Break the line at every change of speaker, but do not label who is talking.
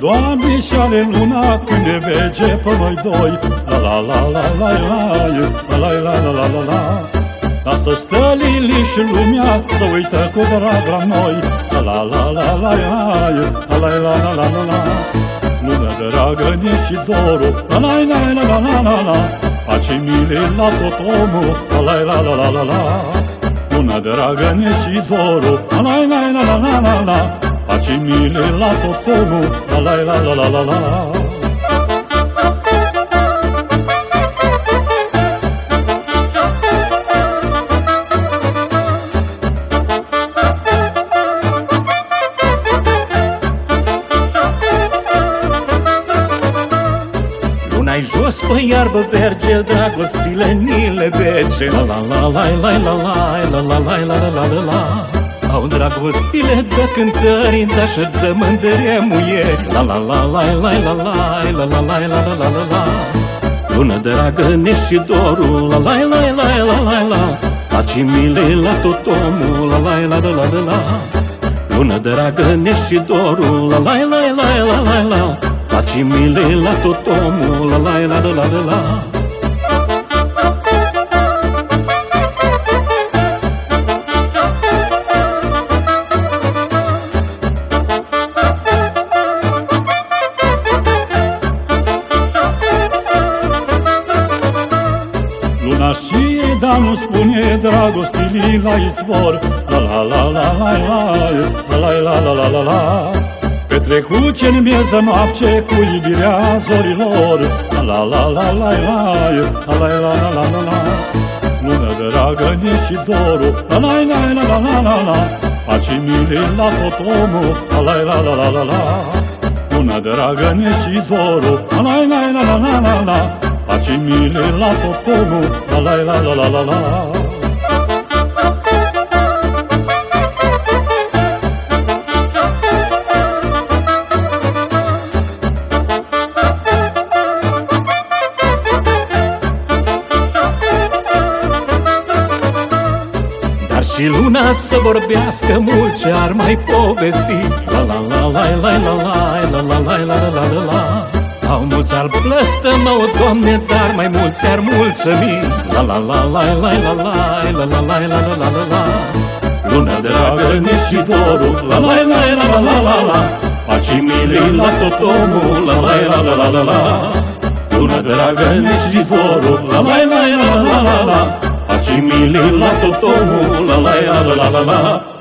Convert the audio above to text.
Pentru Doamne și ale luna Când ne vege pe noi doi La la la la la la la la la la la la Lasă stă lili și lumea Să uită cu drag la noi La la la la la la la la la la la la Lună dragă ne și dorul La la la la la la la la Face mile la tot omul La la la la la la la Lună dragă ne și dorul La la la la la la la la Face mile la tot omul La la la la la la la
Luna-i jos pe iarbă verge, dragostile ni le vege La la la la la la la la la la la la la la la Au dragostile de cântări, de și de mândre muieri La la la la la la la la la la la la la la la Lună dragă ne și dorul, la la la la la la la Faci mile la tot omul, la la la la la la la Lună dragă ne și dorul, la la la la la la la Faci mile la tot omul, la la la la la la la
Luna și dar nu spune dragostii la izvor La la la la la la la la la la la la Petrecut ce în miez de noapte cu iubirea zorilor La la la la la la la la la la la la Lună dragă ne și dorul La la la la la la la la Face mile la tot omul La la la la la la la Lună dragă ne și dorul La la la la la la la la Face mile la tot omul La la la la la la la.
Dar și luna să vorbească mult ce ar mai povesti. La la la la la la la la Au mulți ar blăstămă, o doamne, dar mai mulți ar mulțumi La la la la la la la la la la la la la la la Luna dragă ne și dorul, la la la la la la la la Faci mile la tot omul, la la la la la la la Luna dragă ne și dorul, la la la la la la la la Faci mile la tot omul, la la la la la la la